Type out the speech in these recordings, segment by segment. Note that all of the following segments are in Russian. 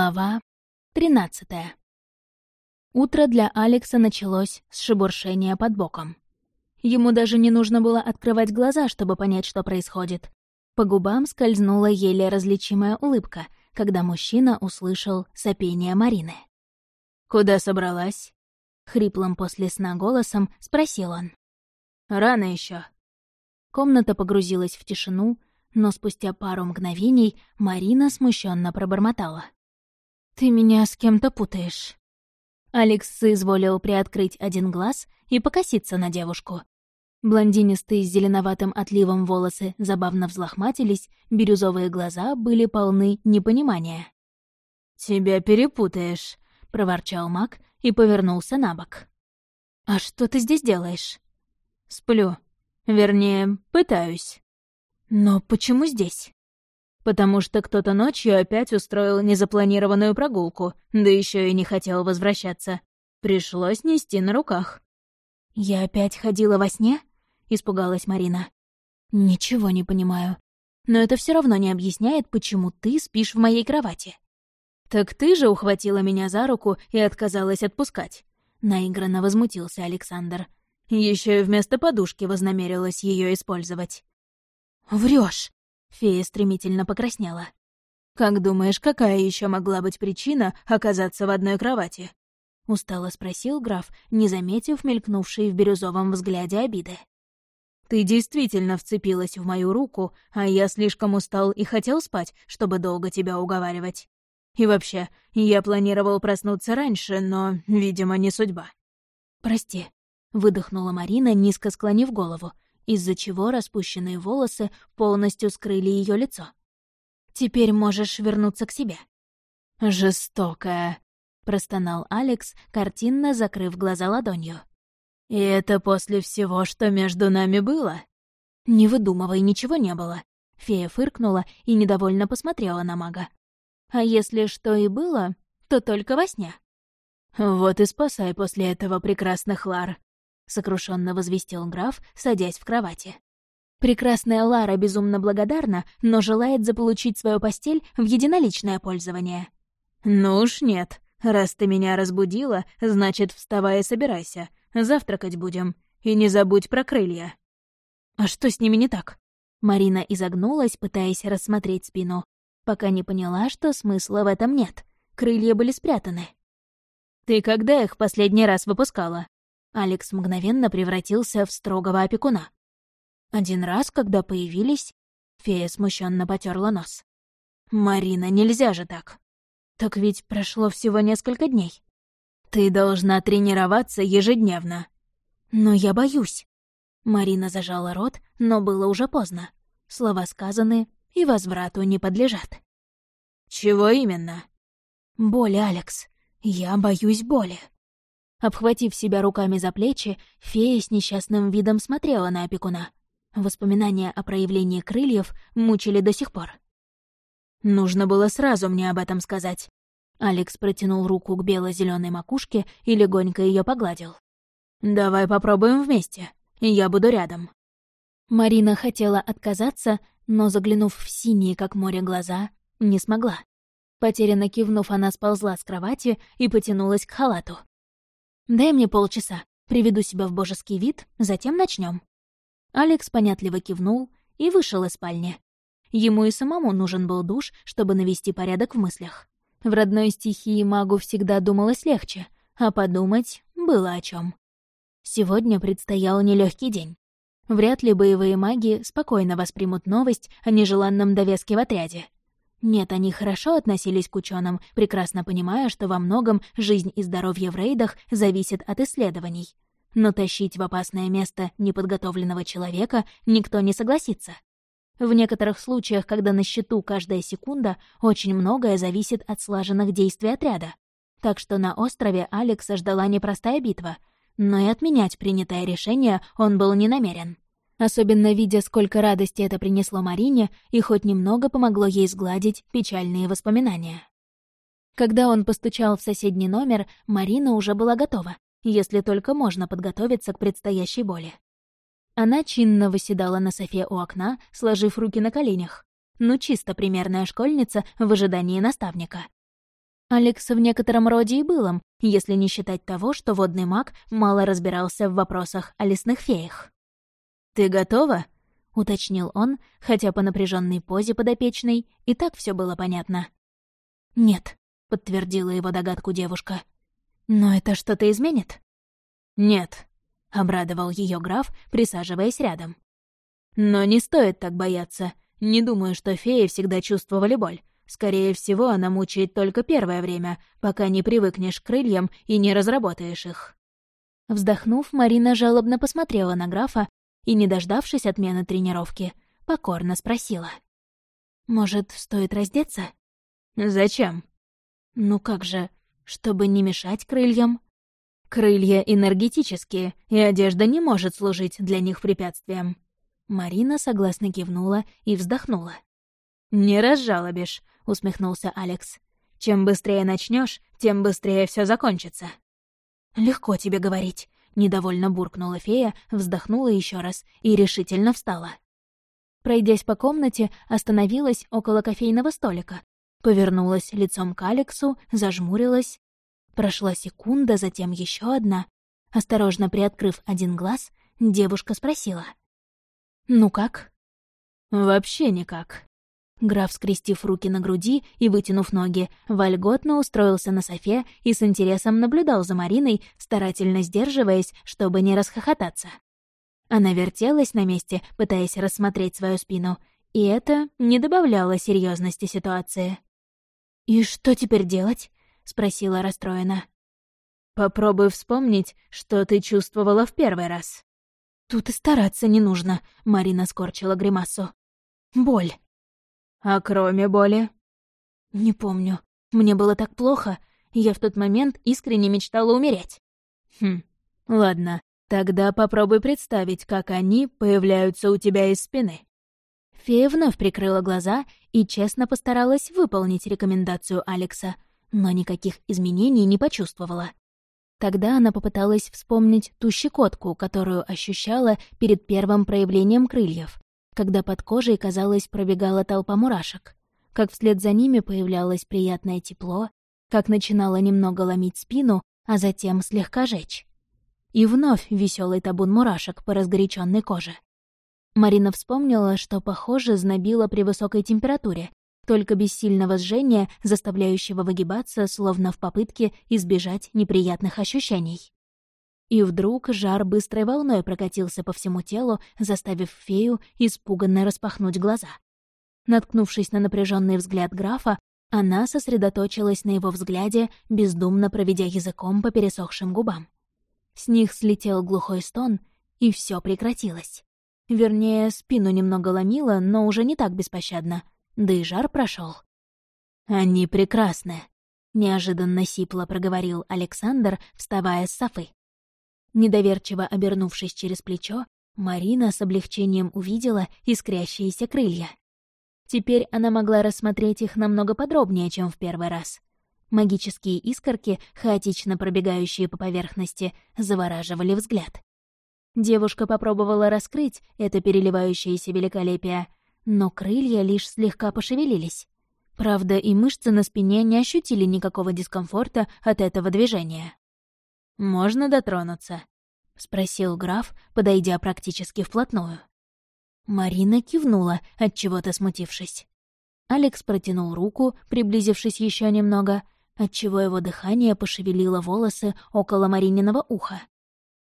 Глава 13 Утро для Алекса началось с шебуршения под боком. Ему даже не нужно было открывать глаза, чтобы понять, что происходит. По губам скользнула еле различимая улыбка, когда мужчина услышал сопение Марины. «Куда собралась?» — хриплым после сна голосом спросил он. «Рано еще. Комната погрузилась в тишину, но спустя пару мгновений Марина смущенно пробормотала. «Ты меня с кем-то путаешь». Алекс соизволил приоткрыть один глаз и покоситься на девушку. Блондинистые с зеленоватым отливом волосы забавно взлохматились, бирюзовые глаза были полны непонимания. «Тебя перепутаешь», — проворчал маг и повернулся на бок. «А что ты здесь делаешь?» «Сплю. Вернее, пытаюсь». «Но почему здесь?» «Потому что кто-то ночью опять устроил незапланированную прогулку, да еще и не хотел возвращаться. Пришлось нести на руках». «Я опять ходила во сне?» — испугалась Марина. «Ничего не понимаю. Но это все равно не объясняет, почему ты спишь в моей кровати». «Так ты же ухватила меня за руку и отказалась отпускать», — наигранно возмутился Александр. Еще и вместо подушки вознамерилась ее использовать. Врешь! Фея стремительно покраснела. «Как думаешь, какая еще могла быть причина оказаться в одной кровати?» — устало спросил граф, не заметив мелькнувшей в бирюзовом взгляде обиды. «Ты действительно вцепилась в мою руку, а я слишком устал и хотел спать, чтобы долго тебя уговаривать. И вообще, я планировал проснуться раньше, но, видимо, не судьба». «Прости», — выдохнула Марина, низко склонив голову, из-за чего распущенные волосы полностью скрыли ее лицо. «Теперь можешь вернуться к себе». «Жестокая», — простонал Алекс, картинно закрыв глаза ладонью. «И это после всего, что между нами было?» «Не выдумывай, ничего не было». Фея фыркнула и недовольно посмотрела на мага. «А если что и было, то только во сне». «Вот и спасай после этого прекрасных Лар», сокрушенно возвестил граф, садясь в кровати. Прекрасная Лара безумно благодарна, но желает заполучить свою постель в единоличное пользование. «Ну уж нет. Раз ты меня разбудила, значит, вставай и собирайся. Завтракать будем. И не забудь про крылья». «А что с ними не так?» Марина изогнулась, пытаясь рассмотреть спину, пока не поняла, что смысла в этом нет. Крылья были спрятаны. «Ты когда их последний раз выпускала?» Алекс мгновенно превратился в строгого опекуна. Один раз, когда появились, фея смущенно потерла нос. «Марина, нельзя же так!» «Так ведь прошло всего несколько дней». «Ты должна тренироваться ежедневно». «Но я боюсь». Марина зажала рот, но было уже поздно. Слова сказаны и возврату не подлежат. «Чего именно?» «Боль, Алекс. Я боюсь боли». Обхватив себя руками за плечи, фея с несчастным видом смотрела на опекуна. Воспоминания о проявлении крыльев мучили до сих пор. «Нужно было сразу мне об этом сказать». Алекс протянул руку к бело зеленой макушке и легонько ее погладил. «Давай попробуем вместе. Я буду рядом». Марина хотела отказаться, но, заглянув в синие, как море, глаза, не смогла. Потерянно кивнув, она сползла с кровати и потянулась к халату. «Дай мне полчаса, приведу себя в божеский вид, затем начнем. Алекс понятливо кивнул и вышел из спальни. Ему и самому нужен был душ, чтобы навести порядок в мыслях. В родной стихии магу всегда думалось легче, а подумать было о чем. Сегодня предстоял нелегкий день. Вряд ли боевые маги спокойно воспримут новость о нежеланном довеске в отряде. Нет, они хорошо относились к ученым, прекрасно понимая, что во многом жизнь и здоровье в рейдах зависит от исследований. Но тащить в опасное место неподготовленного человека никто не согласится. В некоторых случаях, когда на счету каждая секунда, очень многое зависит от слаженных действий отряда. Так что на острове Алекса ждала непростая битва, но и отменять принятое решение он был не намерен особенно видя, сколько радости это принесло Марине и хоть немного помогло ей сгладить печальные воспоминания. Когда он постучал в соседний номер, Марина уже была готова, если только можно подготовиться к предстоящей боли. Она чинно выседала на софе у окна, сложив руки на коленях. Ну, чисто примерная школьница в ожидании наставника. Алекс в некотором роде и был если не считать того, что водный маг мало разбирался в вопросах о лесных феях. «Ты готова?» — уточнил он, хотя по напряженной позе подопечной и так все было понятно. «Нет», — подтвердила его догадку девушка. «Но это что-то изменит?» «Нет», — обрадовал ее граф, присаживаясь рядом. «Но не стоит так бояться. Не думаю, что феи всегда чувствовали боль. Скорее всего, она мучает только первое время, пока не привыкнешь к крыльям и не разработаешь их». Вздохнув, Марина жалобно посмотрела на графа и, не дождавшись отмены тренировки, покорно спросила. «Может, стоит раздеться?» «Зачем?» «Ну как же, чтобы не мешать крыльям?» «Крылья энергетические, и одежда не может служить для них препятствием». Марина согласно кивнула и вздохнула. «Не разжалобишь, усмехнулся Алекс. «Чем быстрее начнешь, тем быстрее все закончится». «Легко тебе говорить», — недовольно буркнула фея, вздохнула еще раз и решительно встала. Пройдясь по комнате, остановилась около кофейного столика. Повернулась лицом к Алексу, зажмурилась. Прошла секунда, затем еще одна. Осторожно приоткрыв один глаз, девушка спросила. «Ну как?» «Вообще никак», Граф, скрестив руки на груди и вытянув ноги, вольготно устроился на софе и с интересом наблюдал за Мариной, старательно сдерживаясь, чтобы не расхохотаться. Она вертелась на месте, пытаясь рассмотреть свою спину, и это не добавляло серьезности ситуации. «И что теперь делать?» — спросила расстроена. «Попробуй вспомнить, что ты чувствовала в первый раз». «Тут и стараться не нужно», — Марина скорчила гримасу. «Боль». «А кроме боли?» «Не помню. Мне было так плохо, я в тот момент искренне мечтала умереть». «Хм, ладно, тогда попробуй представить, как они появляются у тебя из спины». Фея вновь прикрыла глаза и честно постаралась выполнить рекомендацию Алекса, но никаких изменений не почувствовала. Тогда она попыталась вспомнить ту щекотку, которую ощущала перед первым проявлением крыльев когда под кожей, казалось, пробегала толпа мурашек, как вслед за ними появлялось приятное тепло, как начинало немного ломить спину, а затем слегка жечь. И вновь веселый табун мурашек по разгоряченной коже. Марина вспомнила, что, похоже, знобила при высокой температуре, только без сильного сжения, заставляющего выгибаться, словно в попытке избежать неприятных ощущений. И вдруг жар быстрой волной прокатился по всему телу, заставив фею испуганно распахнуть глаза. Наткнувшись на напряженный взгляд графа, она сосредоточилась на его взгляде, бездумно проведя языком по пересохшим губам. С них слетел глухой стон, и все прекратилось. Вернее, спину немного ломило, но уже не так беспощадно, да и жар прошел. «Они прекрасны», — неожиданно сипло проговорил Александр, вставая с софы. Недоверчиво обернувшись через плечо, Марина с облегчением увидела искрящиеся крылья. Теперь она могла рассмотреть их намного подробнее, чем в первый раз. Магические искорки, хаотично пробегающие по поверхности, завораживали взгляд. Девушка попробовала раскрыть это переливающееся великолепие, но крылья лишь слегка пошевелились. Правда, и мышцы на спине не ощутили никакого дискомфорта от этого движения. «Можно дотронуться?» — спросил граф, подойдя практически вплотную. Марина кивнула, от чего то смутившись. Алекс протянул руку, приблизившись еще немного, отчего его дыхание пошевелило волосы около Марининого уха.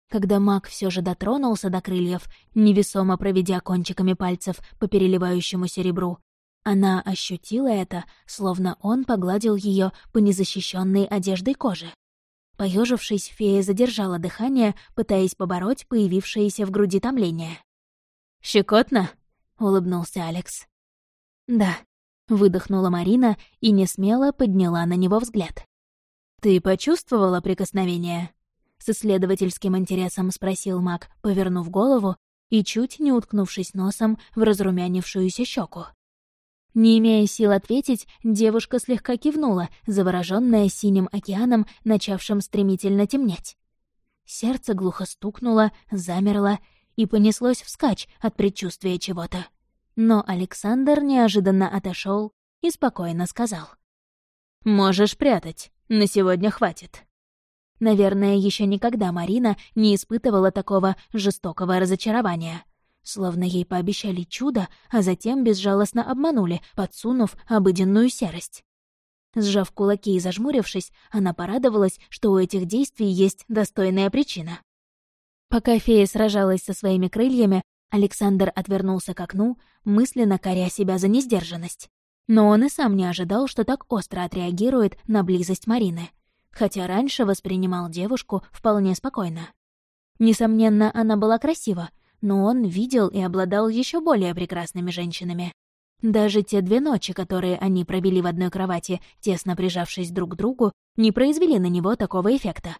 Когда маг все же дотронулся до крыльев, невесомо проведя кончиками пальцев по переливающему серебру, она ощутила это, словно он погладил ее по незащищенной одеждой кожи. Поежившись, фея задержала дыхание, пытаясь побороть появившееся в груди томление. «Щекотно?» — улыбнулся Алекс. «Да», — выдохнула Марина и несмело подняла на него взгляд. «Ты почувствовала прикосновение?» С исследовательским интересом спросил маг, повернув голову и чуть не уткнувшись носом в разрумянившуюся щеку. Не имея сил ответить, девушка слегка кивнула, заворожённая синим океаном, начавшим стремительно темнеть. Сердце глухо стукнуло, замерло и понеслось вскачь от предчувствия чего-то. Но Александр неожиданно отошел и спокойно сказал. «Можешь прятать. На сегодня хватит». Наверное, еще никогда Марина не испытывала такого жестокого разочарования. Словно ей пообещали чудо, а затем безжалостно обманули, подсунув обыденную серость. Сжав кулаки и зажмурившись, она порадовалась, что у этих действий есть достойная причина. Пока фея сражалась со своими крыльями, Александр отвернулся к окну, мысленно коря себя за несдержанность. Но он и сам не ожидал, что так остро отреагирует на близость Марины, хотя раньше воспринимал девушку вполне спокойно. Несомненно, она была красива, но он видел и обладал еще более прекрасными женщинами. Даже те две ночи, которые они провели в одной кровати, тесно прижавшись друг к другу, не произвели на него такого эффекта.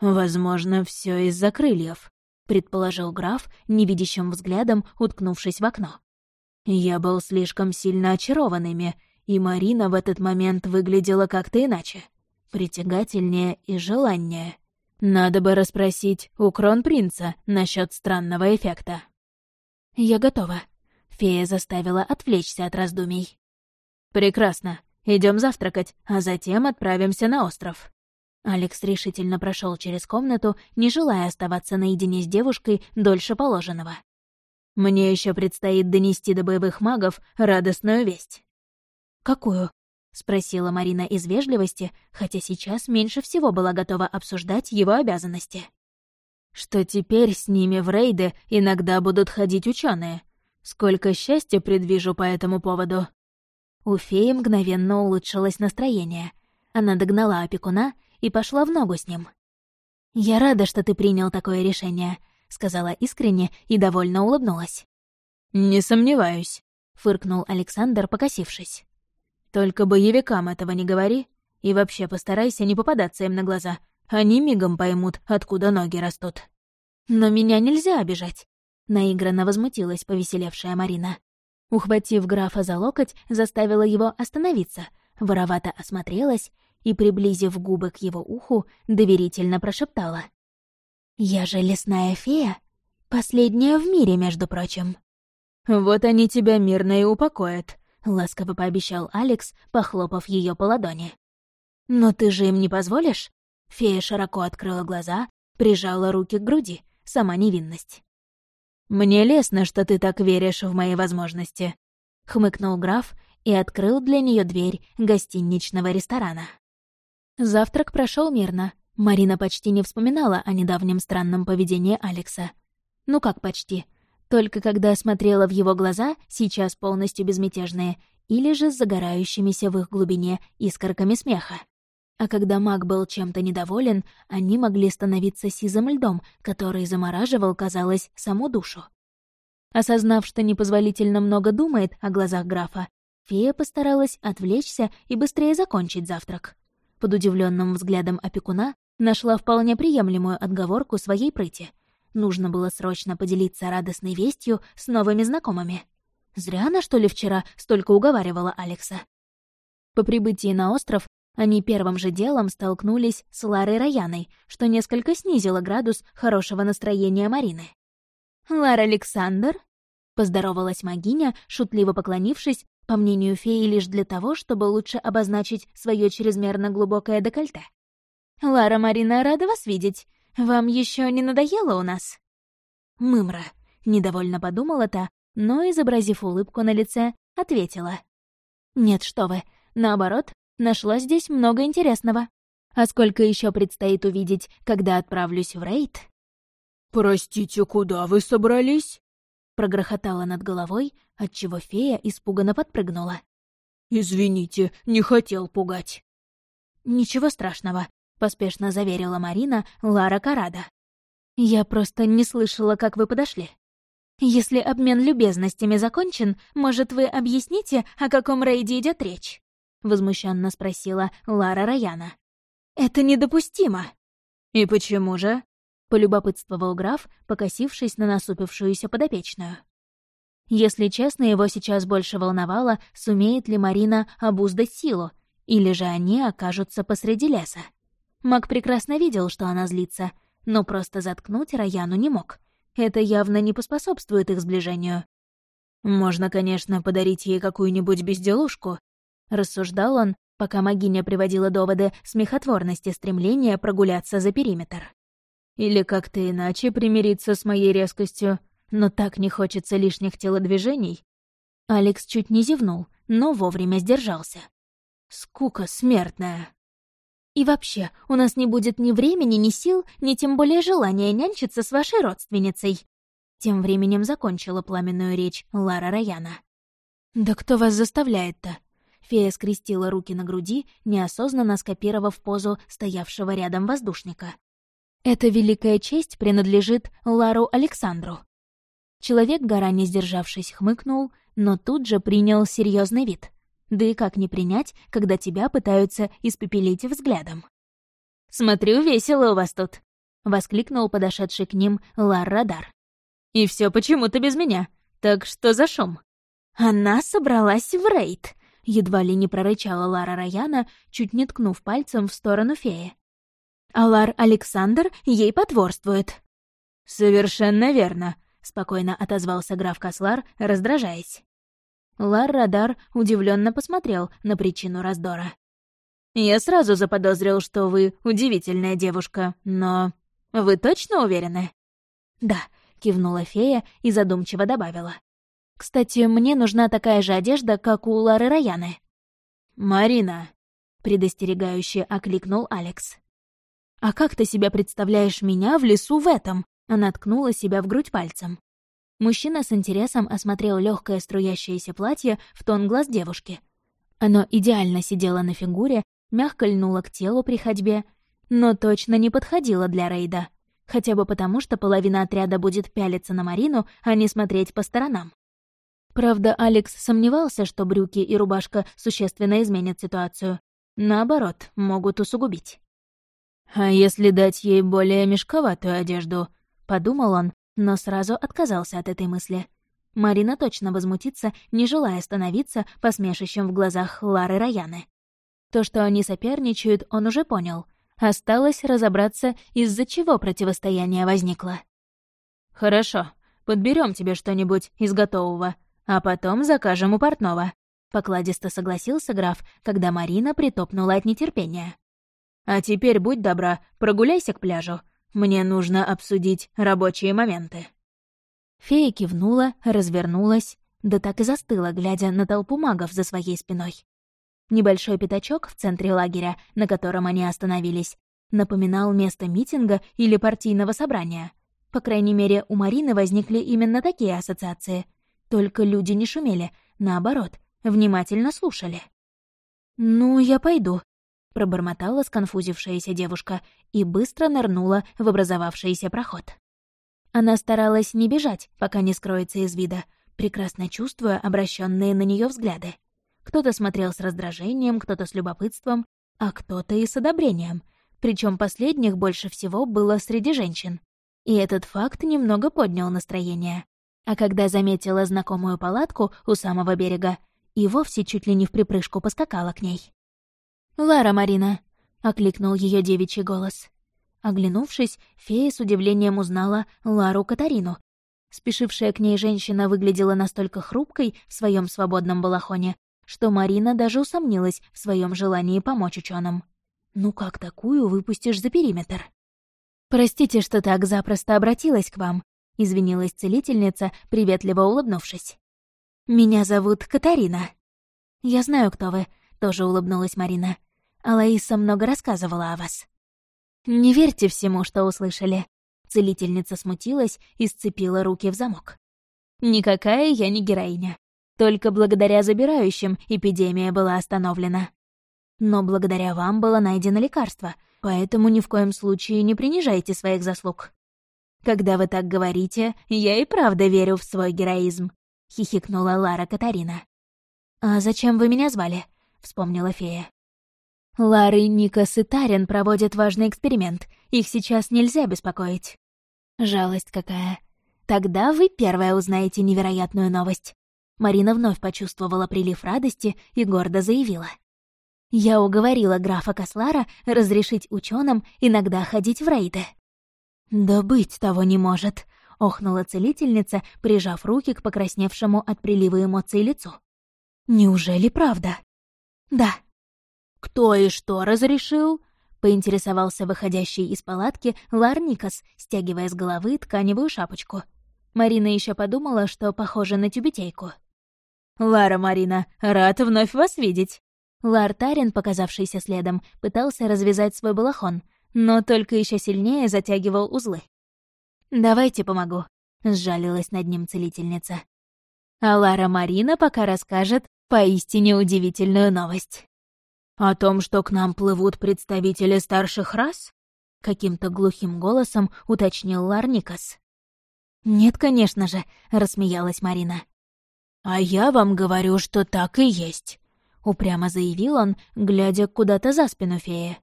«Возможно, все из-за крыльев», — предположил граф, невидящим взглядом уткнувшись в окно. «Я был слишком сильно очарован ими, и Марина в этот момент выглядела как-то иначе, притягательнее и желаннее. Надо бы расспросить у кронпринца насчет странного эффекта». «Я готова», — фея заставила отвлечься от раздумий. «Прекрасно. Идем завтракать, а затем отправимся на остров». Алекс решительно прошел через комнату, не желая оставаться наедине с девушкой дольше положенного. «Мне еще предстоит донести до боевых магов радостную весть». «Какую?» — спросила Марина из вежливости, хотя сейчас меньше всего была готова обсуждать его обязанности. «Что теперь с ними в рейды иногда будут ходить ученые. Сколько счастья предвижу по этому поводу». У феи мгновенно улучшилось настроение. Она догнала опекуна и пошла в ногу с ним. «Я рада, что ты принял такое решение», — сказала искренне и довольно улыбнулась. «Не сомневаюсь», — фыркнул Александр, покосившись. «Только боевикам этого не говори, и вообще постарайся не попадаться им на глаза. Они мигом поймут, откуда ноги растут». «Но меня нельзя обижать», — наигранно возмутилась повеселевшая Марина. Ухватив графа за локоть, заставила его остановиться, воровато осмотрелась и, приблизив губы к его уху, доверительно прошептала. «Я же лесная фея, последняя в мире, между прочим». «Вот они тебя мирно и упокоят», — ласково пообещал Алекс, похлопав ее по ладони. «Но ты же им не позволишь?» Фея широко открыла глаза, прижала руки к груди, сама невинность. «Мне лестно, что ты так веришь в мои возможности», — хмыкнул граф и открыл для нее дверь гостиничного ресторана. Завтрак прошел мирно. Марина почти не вспоминала о недавнем странном поведении Алекса. Ну как почти? Только когда смотрела в его глаза, сейчас полностью безмятежные, или же с загорающимися в их глубине искорками смеха. А когда маг был чем-то недоволен, они могли становиться сизым льдом, который замораживал, казалось, саму душу. Осознав, что непозволительно много думает о глазах графа, фея постаралась отвлечься и быстрее закончить завтрак под удивленным взглядом опекуна, нашла вполне приемлемую отговорку своей прыти. Нужно было срочно поделиться радостной вестью с новыми знакомыми. Зря она, что ли, вчера столько уговаривала Алекса. По прибытии на остров они первым же делом столкнулись с Ларой Раяной, что несколько снизило градус хорошего настроения Марины. «Лара Александр?» — поздоровалась магиня, шутливо поклонившись по мнению феи, лишь для того, чтобы лучше обозначить свое чрезмерно глубокое декольте. «Лара Марина, рада вас видеть. Вам еще не надоело у нас?» «Мымра», — недовольно подумала та, но, изобразив улыбку на лице, ответила. «Нет, что вы, наоборот, нашла здесь много интересного. А сколько еще предстоит увидеть, когда отправлюсь в рейд?» «Простите, куда вы собрались?» Прогрохотала над головой, отчего фея испуганно подпрыгнула. «Извините, не хотел пугать». «Ничего страшного», — поспешно заверила Марина Лара Карада. «Я просто не слышала, как вы подошли. Если обмен любезностями закончен, может, вы объясните, о каком рейде идет речь?» — возмущенно спросила Лара Раяна. «Это недопустимо!» «И почему же?» — полюбопытствовал граф, покосившись на насупившуюся подопечную. Если честно, его сейчас больше волновало, сумеет ли Марина обуздать силу, или же они окажутся посреди леса. Маг прекрасно видел, что она злится, но просто заткнуть Раяну не мог. Это явно не поспособствует их сближению. «Можно, конечно, подарить ей какую-нибудь безделушку», — рассуждал он, пока могиня приводила доводы смехотворности стремления прогуляться за периметр. Или как-то иначе примириться с моей резкостью, но так не хочется лишних телодвижений. Алекс чуть не зевнул, но вовремя сдержался. Скука смертная. И вообще, у нас не будет ни времени, ни сил, ни тем более желания нянчиться с вашей родственницей. Тем временем закончила пламенную речь Лара Раяна. «Да кто вас заставляет-то?» Фея скрестила руки на груди, неосознанно скопировав позу стоявшего рядом воздушника. «Эта великая честь принадлежит Лару Александру». Человек, гора не сдержавшись, хмыкнул, но тут же принял серьезный вид. Да и как не принять, когда тебя пытаются испепелить взглядом? «Смотрю, весело у вас тут», — воскликнул подошедший к ним Лар Радар. «И все почему-то без меня. Так что за шум?» «Она собралась в рейд», — едва ли не прорычала Лара Раяна, чуть не ткнув пальцем в сторону феи. «А Лар Александр ей потворствует». «Совершенно верно», — спокойно отозвался граф Кослар, раздражаясь. Лар Радар удивленно посмотрел на причину раздора. «Я сразу заподозрил, что вы удивительная девушка, но... Вы точно уверены?» «Да», — кивнула фея и задумчиво добавила. Кстати, мне нужна такая же одежда, как у Лары Раяны». «Марина», — предостерегающе окликнул Алекс. «А как ты себя представляешь меня в лесу в этом?» Она ткнула себя в грудь пальцем. Мужчина с интересом осмотрел легкое струящееся платье в тон глаз девушки. Оно идеально сидело на фигуре, мягко льнуло к телу при ходьбе, но точно не подходило для рейда. Хотя бы потому, что половина отряда будет пялиться на Марину, а не смотреть по сторонам. Правда, Алекс сомневался, что брюки и рубашка существенно изменят ситуацию. Наоборот, могут усугубить. «А если дать ей более мешковатую одежду?» — подумал он, но сразу отказался от этой мысли. Марина точно возмутится, не желая становиться посмешищем в глазах Лары Раяны. То, что они соперничают, он уже понял. Осталось разобраться, из-за чего противостояние возникло. «Хорошо, подберем тебе что-нибудь из готового», а потом закажем у портного», — покладисто согласился граф, когда Марина притопнула от нетерпения. «А теперь, будь добра, прогуляйся к пляжу. Мне нужно обсудить рабочие моменты». Фея кивнула, развернулась, да так и застыла, глядя на толпу магов за своей спиной. Небольшой пятачок в центре лагеря, на котором они остановились, напоминал место митинга или партийного собрания. По крайней мере, у Марины возникли именно такие ассоциации. Только люди не шумели, наоборот, внимательно слушали. «Ну, я пойду», — пробормотала сконфузившаяся девушка и быстро нырнула в образовавшийся проход. Она старалась не бежать, пока не скроется из вида, прекрасно чувствуя обращенные на нее взгляды. Кто-то смотрел с раздражением, кто-то с любопытством, а кто-то и с одобрением. Причем последних больше всего было среди женщин. И этот факт немного поднял настроение а когда заметила знакомую палатку у самого берега, и вовсе чуть ли не в припрыжку поскакала к ней. «Лара Марина!» — окликнул ее девичий голос. Оглянувшись, фея с удивлением узнала Лару Катарину. Спешившая к ней женщина выглядела настолько хрупкой в своем свободном балахоне, что Марина даже усомнилась в своем желании помочь ученым. «Ну как такую выпустишь за периметр?» «Простите, что так запросто обратилась к вам», — извинилась целительница, приветливо улыбнувшись. «Меня зовут Катарина». «Я знаю, кто вы», — тоже улыбнулась Марина. «Алаиса много рассказывала о вас». «Не верьте всему, что услышали». Целительница смутилась и сцепила руки в замок. «Никакая я не героиня. Только благодаря забирающим эпидемия была остановлена. Но благодаря вам было найдено лекарство, поэтому ни в коем случае не принижайте своих заслуг. «Когда вы так говорите, я и правда верю в свой героизм», — хихикнула Лара Катарина. «А зачем вы меня звали?» — вспомнила фея. «Лары, Никас и Тарин проводят важный эксперимент. Их сейчас нельзя беспокоить». «Жалость какая. Тогда вы первая узнаете невероятную новость». Марина вновь почувствовала прилив радости и гордо заявила. «Я уговорила графа Кослара разрешить ученым иногда ходить в рейды». «Да быть того не может», — охнула целительница, прижав руки к покрасневшему от прилива эмоций лицу. «Неужели правда?» «Да». «Кто и что разрешил?» — поинтересовался выходящий из палатки Ларникас, стягивая с головы тканевую шапочку. Марина еще подумала, что похоже на тюбетейку. «Лара Марина, рад вновь вас видеть!» Лар Тарин, показавшийся следом, пытался развязать свой балахон, но только еще сильнее затягивал узлы. «Давайте помогу», — сжалилась над ним целительница. А Лара Марина пока расскажет поистине удивительную новость. «О том, что к нам плывут представители старших рас?» — каким-то глухим голосом уточнил Ларникас. «Нет, конечно же», — рассмеялась Марина. «А я вам говорю, что так и есть», — упрямо заявил он, глядя куда-то за спину феи.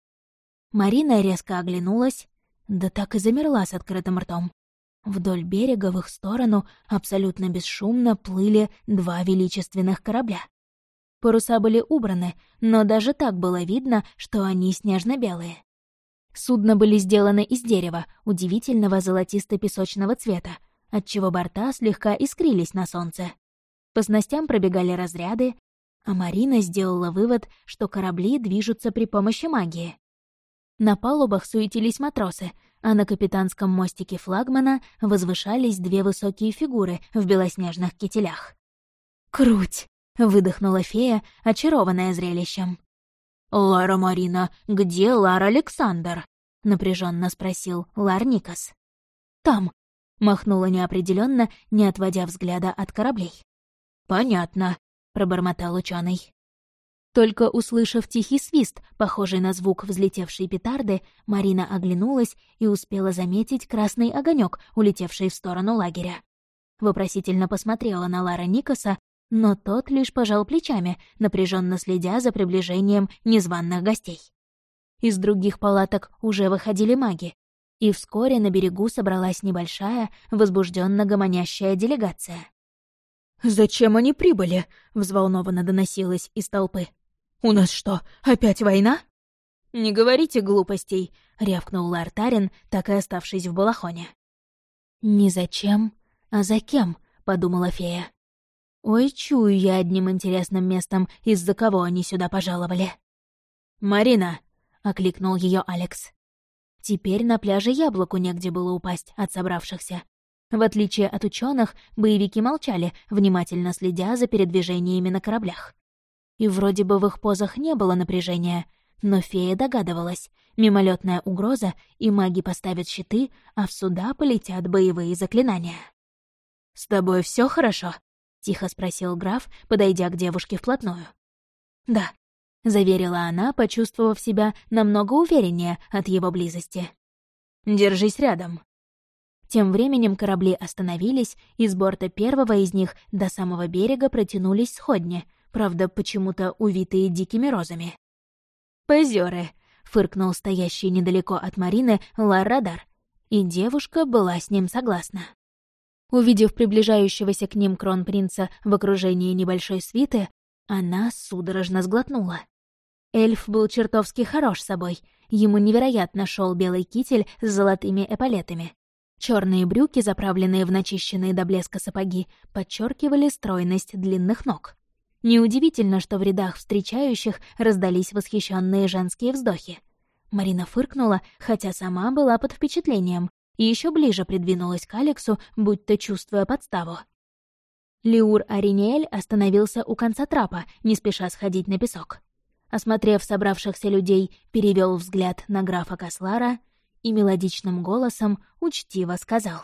Марина резко оглянулась, да так и замерла с открытым ртом. Вдоль берега в их сторону абсолютно бесшумно плыли два величественных корабля. Паруса были убраны, но даже так было видно, что они снежно-белые. Судна были сделаны из дерева, удивительного золотисто-песочного цвета, отчего борта слегка искрились на солнце. По снастям пробегали разряды, а Марина сделала вывод, что корабли движутся при помощи магии. На палубах суетились матросы, а на капитанском мостике флагмана возвышались две высокие фигуры в белоснежных кителях. «Круть!» — выдохнула фея, очарованная зрелищем. «Лара Марина, где Лар Александр?» — напряженно спросил Лар Никас. «Там», — махнула неопределенно, не отводя взгляда от кораблей. «Понятно», — пробормотал ученый. Только услышав тихий свист, похожий на звук взлетевшей петарды, Марина оглянулась и успела заметить красный огонек, улетевший в сторону лагеря. Вопросительно посмотрела на Лара Никаса, но тот лишь пожал плечами, напряженно следя за приближением незваных гостей. Из других палаток уже выходили маги, и вскоре на берегу собралась небольшая, возбужденно гомонящая делегация. «Зачем они прибыли?» — взволнованно доносилось из толпы. «У нас что, опять война?» «Не говорите глупостей», — рявкнул Лартарин, так и оставшись в балахоне. «Не зачем, а за кем?» — подумала фея. «Ой, чую я одним интересным местом, из-за кого они сюда пожаловали». «Марина!» — окликнул ее Алекс. Теперь на пляже яблоку негде было упасть от собравшихся. В отличие от ученых, боевики молчали, внимательно следя за передвижениями на кораблях. И вроде бы в их позах не было напряжения, но фея догадывалась. Мимолетная угроза, и маги поставят щиты, а в суда полетят боевые заклинания. «С тобой все хорошо?» — тихо спросил граф, подойдя к девушке вплотную. «Да», — заверила она, почувствовав себя намного увереннее от его близости. «Держись рядом», тем временем корабли остановились, и с борта первого из них до самого берега протянулись сходни, правда, почему-то увитые дикими розами. «Позёры!» — фыркнул стоящий недалеко от Марины Ларадар, и девушка была с ним согласна. Увидев приближающегося к ним кронпринца в окружении небольшой свиты, она судорожно сглотнула. Эльф был чертовски хорош собой, ему невероятно шел белый китель с золотыми эполетами. Черные брюки, заправленные в начищенные до блеска сапоги, подчеркивали стройность длинных ног. Неудивительно, что в рядах встречающих раздались восхищенные женские вздохи. Марина фыркнула, хотя сама была под впечатлением, и еще ближе придвинулась к Алексу, будто чувствуя подставу. Лиур Ариниэль остановился у конца трапа, не спеша сходить на песок. Осмотрев собравшихся людей, перевел взгляд на графа Кослара — и мелодичным голосом учтиво сказал.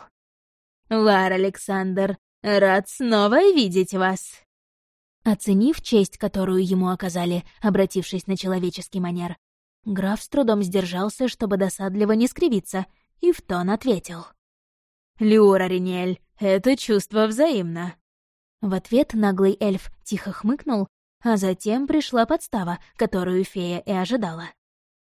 «Лар Александр, рад снова видеть вас!» Оценив честь, которую ему оказали, обратившись на человеческий манер, граф с трудом сдержался, чтобы досадливо не скривиться, и в тон ответил. «Люра Ринель, это чувство взаимно». В ответ наглый эльф тихо хмыкнул, а затем пришла подстава, которую фея и ожидала.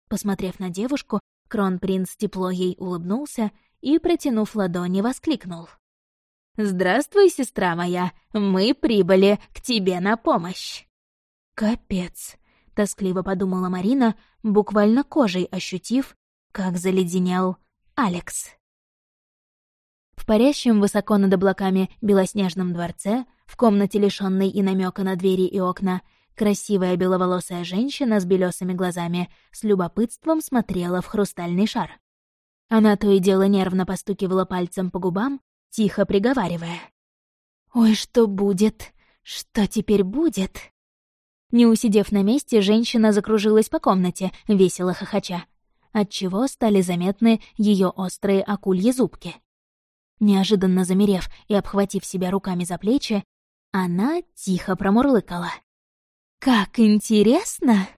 Посмотрев на девушку, Кронпринц тепло ей улыбнулся и, протянув ладони, воскликнул. «Здравствуй, сестра моя, мы прибыли к тебе на помощь!» «Капец!» — тоскливо подумала Марина, буквально кожей ощутив, как заледенел Алекс. В парящем высоко над облаками белоснежном дворце, в комнате, лишённой и намека на двери и окна, красивая беловолосая женщина с белесыми глазами с любопытством смотрела в хрустальный шар. Она то и дело нервно постукивала пальцем по губам, тихо приговаривая. «Ой, что будет? Что теперь будет?» Не усидев на месте, женщина закружилась по комнате, весело хохоча, отчего стали заметны ее острые акульи зубки. Неожиданно замерев и обхватив себя руками за плечи, она тихо промурлыкала. «Как интересно!»